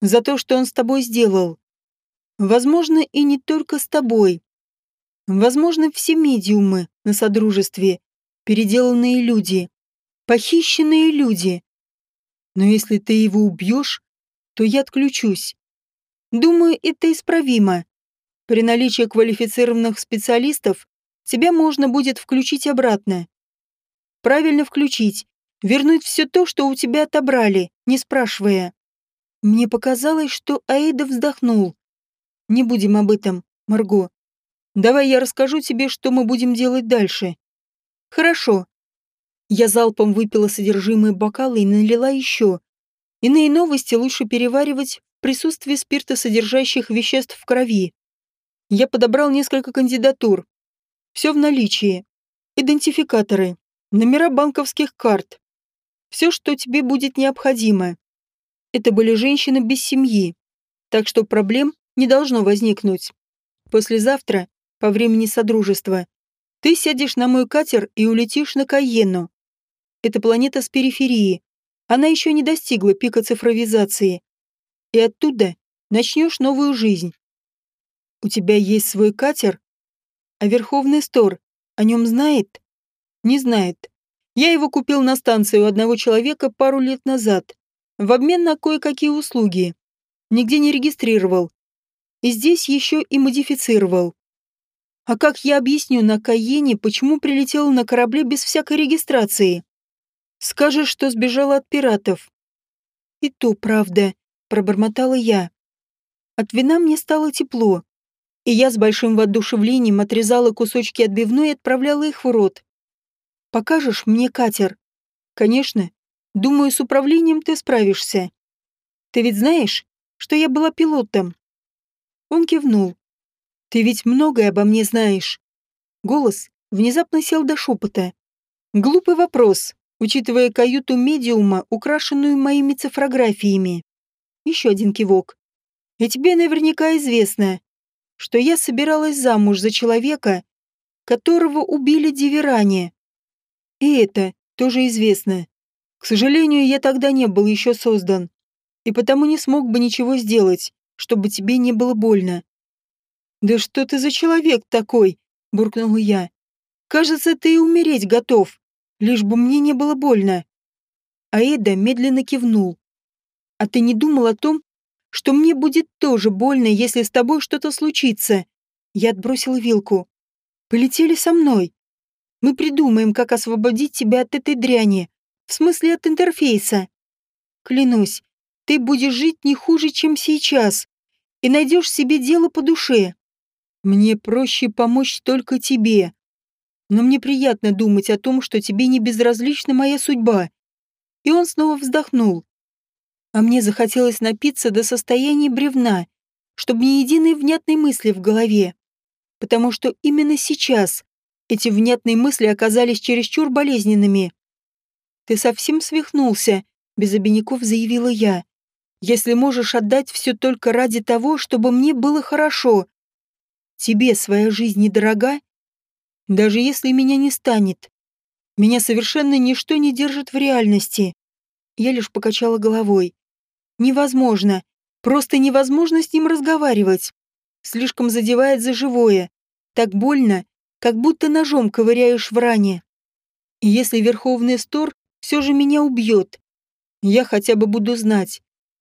«За то, что он с тобой сделал. Возможно, и не только с тобой. Возможно, все медиумы на Содружестве — переделанные люди, похищенные люди. Но если ты его убьешь, то я отключусь. Думаю, это исправимо. При наличии квалифицированных специалистов тебя можно будет включить обратно. Правильно включить, вернуть все то, что у тебя отобрали, не спрашивая. Мне показалось, что Аида вздохнул. Не будем об этом, Марго. Давай я расскажу тебе, что мы будем делать дальше. Хорошо. Я залпом выпила содержимое бокала и налила еще. Иные новости лучше переваривать в присутствии спиртосодержащих веществ в крови. Я подобрал несколько кандидатур. Все в наличии. Идентификаторы, номера банковских карт. Все, что тебе будет необходимо. Это были женщины без семьи, так что проблем не должно возникнуть. Послезавтра, по времени Содружества, ты сядешь на мой катер и улетишь на Кайену. Это планета с периферии. Она еще не достигла пика цифровизации. И оттуда начнешь новую жизнь. У тебя есть свой катер? А Верховный Стор о нем знает? Не знает. Я его купил на станции у одного человека пару лет назад, в обмен на кое-какие услуги. Нигде не регистрировал, и здесь еще и модифицировал. А как я объясню на Каене, почему прилетела на корабле без всякой регистрации? Скажешь, что сбежала от пиратов. И то правда, пробормотала я. От вина мне стало тепло, и я с большим воодушевлением отрезала кусочки отбивной и отправляла их в рот. Покажешь мне катер? Конечно. Думаю, с управлением ты справишься. Ты ведь знаешь, что я была пилотом? Он кивнул. «Ты ведь многое обо мне знаешь». Голос внезапно сел до шепота. Глупый вопрос, учитывая каюту медиума, украшенную моими цифрографиями. Еще один кивок. И тебе наверняка известно, что я собиралась замуж за человека, которого убили диверане. И это тоже известно. К сожалению, я тогда не был еще создан, и потому не смог бы ничего сделать чтобы тебе не было больно». «Да что ты за человек такой?» – буркнула я. «Кажется, ты и умереть готов, лишь бы мне не было больно». Аэда медленно кивнул. «А ты не думал о том, что мне будет тоже больно, если с тобой что-то случится?» Я отбросила вилку. «Полетели со мной. Мы придумаем, как освободить тебя от этой дряни, в смысле от интерфейса. Клянусь, ты будешь жить не хуже, чем сейчас, и найдешь себе дело по душе. Мне проще помочь только тебе. Но мне приятно думать о том, что тебе не безразлична моя судьба. И он снова вздохнул. А мне захотелось напиться до состояния бревна, чтобы ни единой внятной мысли в голове. Потому что именно сейчас эти внятные мысли оказались чересчур болезненными. «Ты совсем свихнулся», — без обиняков заявила я если можешь отдать все только ради того, чтобы мне было хорошо. Тебе своя жизнь недорога? Даже если меня не станет. Меня совершенно ничто не держит в реальности. Я лишь покачала головой. Невозможно. Просто невозможно с ним разговаривать. Слишком задевает за живое. Так больно, как будто ножом ковыряешь в ране. И если Верховный Стор все же меня убьет, я хотя бы буду знать,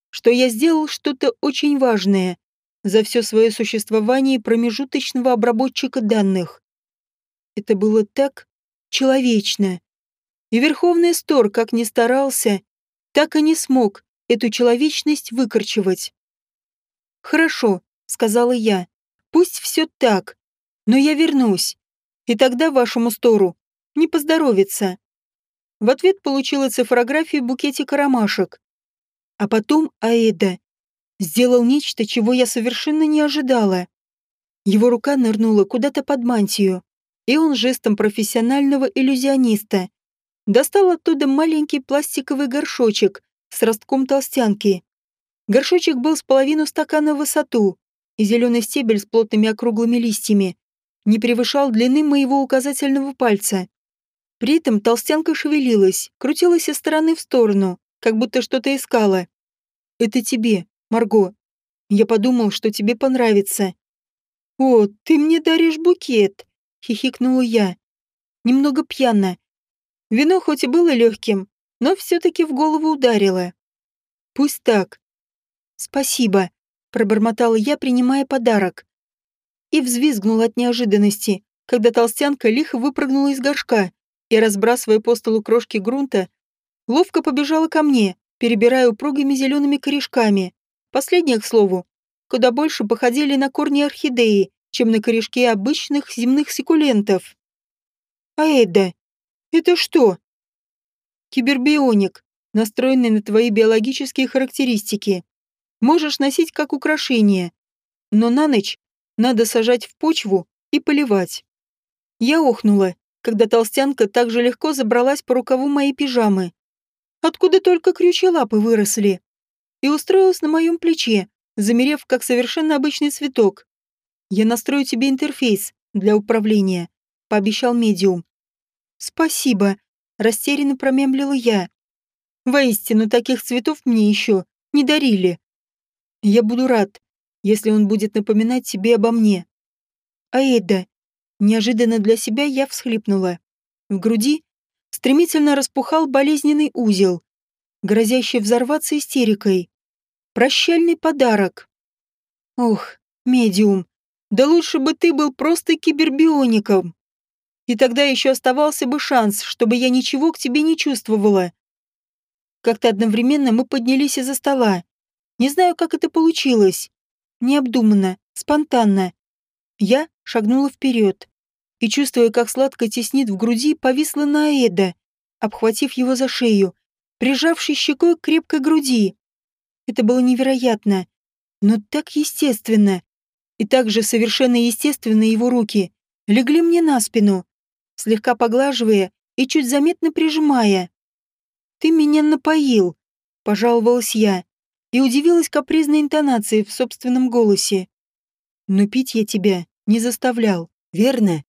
что я сделал что-то очень важное за все свое существование промежуточного обработчика данных. Это было так человечно. И Верховный Стор, как ни старался, так и не смог эту человечность выкорчевать. «Хорошо», — сказала я, — «пусть все так, но я вернусь, и тогда вашему Стору не поздоровится». В ответ получила цифрографию букетика ромашек. А потом Аэда сделал нечто, чего я совершенно не ожидала. Его рука нырнула куда-то под мантию, и он жестом профессионального иллюзиониста достал оттуда маленький пластиковый горшочек с ростком толстянки. Горшочек был с половину стакана в высоту, и зеленый стебель с плотными округлыми листьями не превышал длины моего указательного пальца. При этом толстянка шевелилась, крутилась из стороны в сторону, как будто что-то искала. «Это тебе, Марго. Я подумал, что тебе понравится». «О, ты мне даришь букет!» — хихикнула я. Немного пьяно, Вино хоть и было легким, но все-таки в голову ударило. Пусть так. Спасибо, пробормотала я, принимая подарок. И взвизгнула от неожиданности, когда толстянка лихо выпрыгнула из горшка и, разбрасывая по столу крошки грунта, ловко побежала ко мне, перебирая упругими зелеными корешками. Последние, к слову, куда больше походили на корни орхидеи, чем на корешки обычных земных секулентов. А Эда, это что? Кибербионик, настроенный на твои биологические характеристики. Можешь носить как украшение, но на ночь надо сажать в почву и поливать. Я охнула, когда толстянка так же легко забралась по рукаву моей пижамы. Откуда только крючья лапы выросли. И устроилась на моем плече, замерев как совершенно обычный цветок. «Я настрою тебе интерфейс для управления», — пообещал медиум. «Спасибо», — растерянно промемлила я. «Воистину, таких цветов мне еще не дарили. Я буду рад, если он будет напоминать тебе обо мне». А Эда, неожиданно для себя я всхлипнула. В груди стремительно распухал болезненный узел, грозящий взорваться истерикой. Прощальный подарок. Ох, медиум, да лучше бы ты был просто кибербиоником и тогда еще оставался бы шанс, чтобы я ничего к тебе не чувствовала. Как-то одновременно мы поднялись из-за стола. Не знаю, как это получилось. Необдуманно, спонтанно. Я шагнула вперед и, чувствуя, как сладко теснит в груди, повисла на Эда, обхватив его за шею, прижавшись щекой к крепкой груди. Это было невероятно, но так естественно. И также совершенно естественно его руки легли мне на спину, слегка поглаживая и чуть заметно прижимая. «Ты меня напоил», — пожаловалась я, и удивилась капризной интонации в собственном голосе. «Но пить я тебя не заставлял, верно?»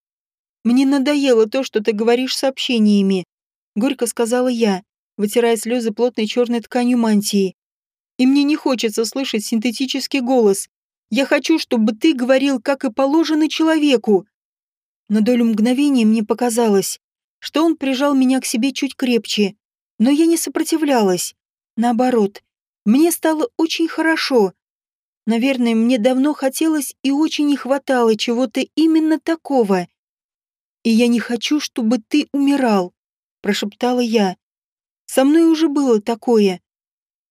«Мне надоело то, что ты говоришь сообщениями», — горько сказала я, вытирая слезы плотной черной тканью мантии. «И мне не хочется слышать синтетический голос. Я хочу, чтобы ты говорил, как и положено человеку, на долю мгновения мне показалось, что он прижал меня к себе чуть крепче, но я не сопротивлялась. Наоборот, мне стало очень хорошо. Наверное, мне давно хотелось и очень не хватало чего-то именно такого. «И я не хочу, чтобы ты умирал», — прошептала я. «Со мной уже было такое.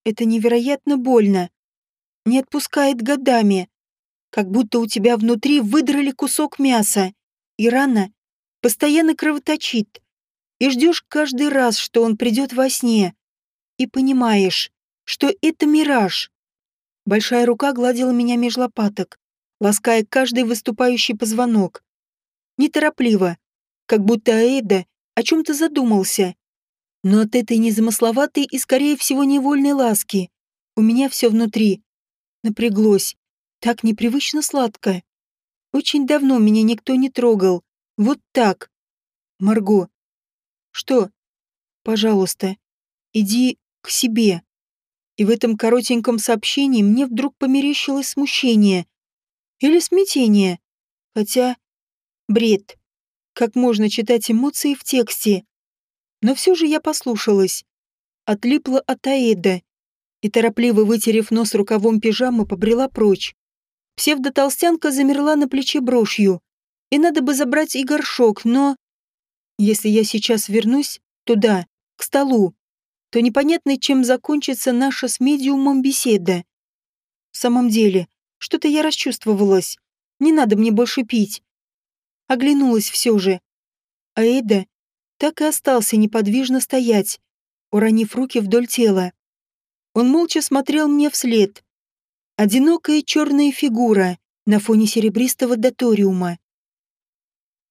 Это невероятно больно. Не отпускает годами. Как будто у тебя внутри выдрали кусок мяса и рана постоянно кровоточит, и ждешь каждый раз, что он придет во сне, и понимаешь, что это мираж. Большая рука гладила меня меж лопаток, лаская каждый выступающий позвонок. Неторопливо, как будто Аэда о чем-то задумался. Но от этой незамысловатой и, скорее всего, невольной ласки у меня все внутри напряглось, так непривычно сладко. Очень давно меня никто не трогал. Вот так. Марго. Что? Пожалуйста, иди к себе. И в этом коротеньком сообщении мне вдруг померещилось смущение. Или смятение. Хотя... Бред. Как можно читать эмоции в тексте? Но все же я послушалась. Отлипла от Аэда и, торопливо вытерев нос рукавом пижамы, побрела прочь. Псевдотолстянка замерла на плече брошью, и надо бы забрать и горшок, но... Если я сейчас вернусь туда, к столу, то непонятно, чем закончится наша с медиумом беседа. В самом деле, что-то я расчувствовалась. Не надо мне больше пить. Оглянулась все же. А Эда так и остался неподвижно стоять, уронив руки вдоль тела. Он молча смотрел мне вслед. Одинокая черная фигура на фоне серебристого доториума.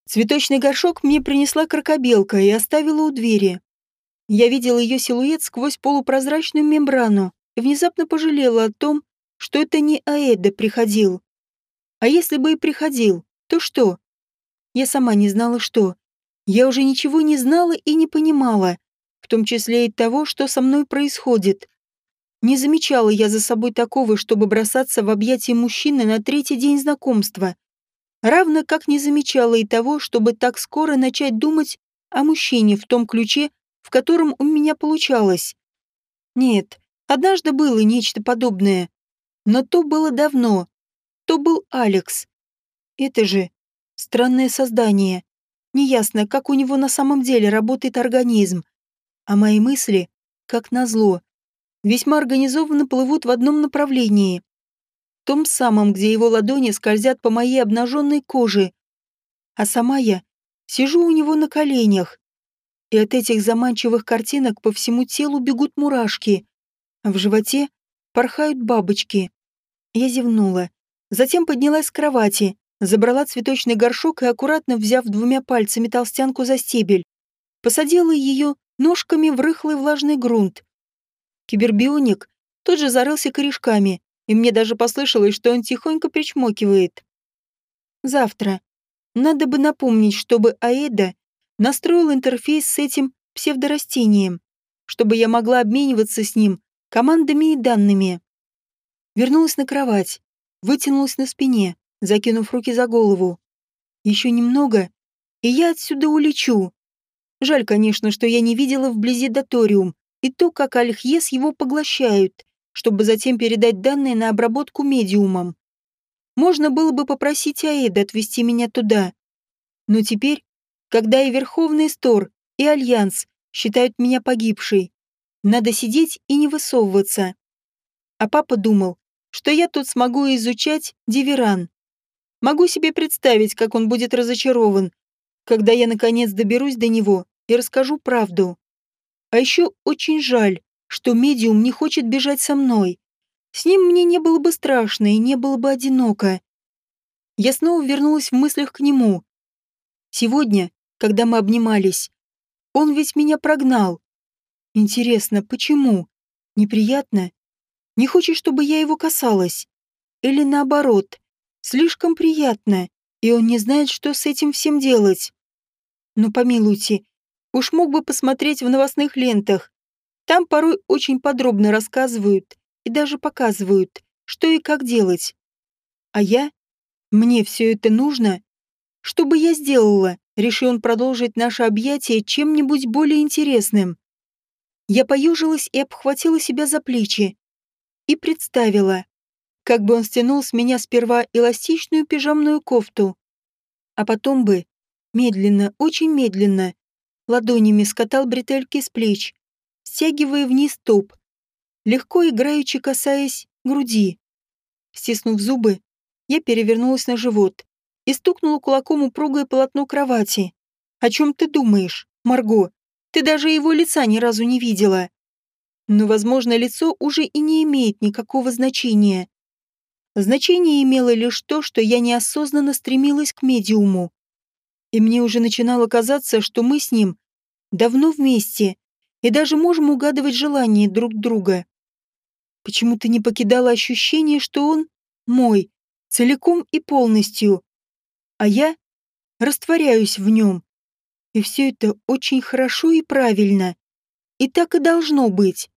Цветочный горшок мне принесла крокобелка и оставила у двери. Я видела ее силуэт сквозь полупрозрачную мембрану и внезапно пожалела о том, что это не Аэда приходил. А если бы и приходил, то что? Я сама не знала, что. Я уже ничего не знала и не понимала, в том числе и того, что со мной происходит. Не замечала я за собой такого, чтобы бросаться в объятия мужчины на третий день знакомства. Равно как не замечала и того, чтобы так скоро начать думать о мужчине в том ключе, в котором у меня получалось. Нет, однажды было нечто подобное. Но то было давно. То был Алекс. Это же странное создание. Неясно, как у него на самом деле работает организм. А мои мысли, как назло, весьма организованно плывут в одном направлении. Том самом, где его ладони скользят по моей обнаженной коже. А сама я сижу у него на коленях. И от этих заманчивых картинок по всему телу бегут мурашки. В животе порхают бабочки. Я зевнула. Затем поднялась с кровати, забрала цветочный горшок и, аккуратно взяв двумя пальцами толстянку за стебель, посадила ее ножками в рыхлый влажный грунт. Кибербионик тут же зарылся корешками, и мне даже послышалось, что он тихонько причмокивает. Завтра. Надо бы напомнить, чтобы Аэда настроил интерфейс с этим псевдорастением, чтобы я могла обмениваться с ним командами и данными. Вернулась на кровать, вытянулась на спине, закинув руки за голову. Еще немного, и я отсюда улечу. Жаль, конечно, что я не видела вблизи доториум, и то, как Альхьес его поглощают, чтобы затем передать данные на обработку медиумам. Можно было бы попросить Аэда отвезти меня туда. Но теперь, когда и Верховный Стор, и Альянс считают меня погибшей, надо сидеть и не высовываться. А папа думал, что я тут смогу изучать Диверан. Могу себе представить, как он будет разочарован, когда я наконец доберусь до него и расскажу правду. А еще очень жаль, что медиум не хочет бежать со мной. С ним мне не было бы страшно и не было бы одиноко. Я снова вернулась в мыслях к нему. Сегодня, когда мы обнимались, он ведь меня прогнал. Интересно, почему? Неприятно? Не хочет, чтобы я его касалась? Или наоборот, слишком приятно, и он не знает, что с этим всем делать? Но помилуйте, Уж мог бы посмотреть в новостных лентах. Там порой очень подробно рассказывают и даже показывают, что и как делать. А я? Мне все это нужно? Что бы я сделала, решил он продолжить наше объятие чем-нибудь более интересным? Я поюжилась и обхватила себя за плечи. И представила, как бы он стянул с меня сперва эластичную пижамную кофту, а потом бы, медленно, очень медленно, ладонями скатал бретельки с плеч, стягивая вниз топ, легко играючи касаясь груди. Стиснув зубы, я перевернулась на живот и стукнула кулаком упругое полотно кровати. «О чем ты думаешь, Марго? Ты даже его лица ни разу не видела». Но, возможно, лицо уже и не имеет никакого значения. Значение имело лишь то, что я неосознанно стремилась к медиуму и мне уже начинало казаться, что мы с ним давно вместе и даже можем угадывать желания друг друга. Почему-то не покидало ощущение, что он мой, целиком и полностью, а я растворяюсь в нем. И все это очень хорошо и правильно. И так и должно быть.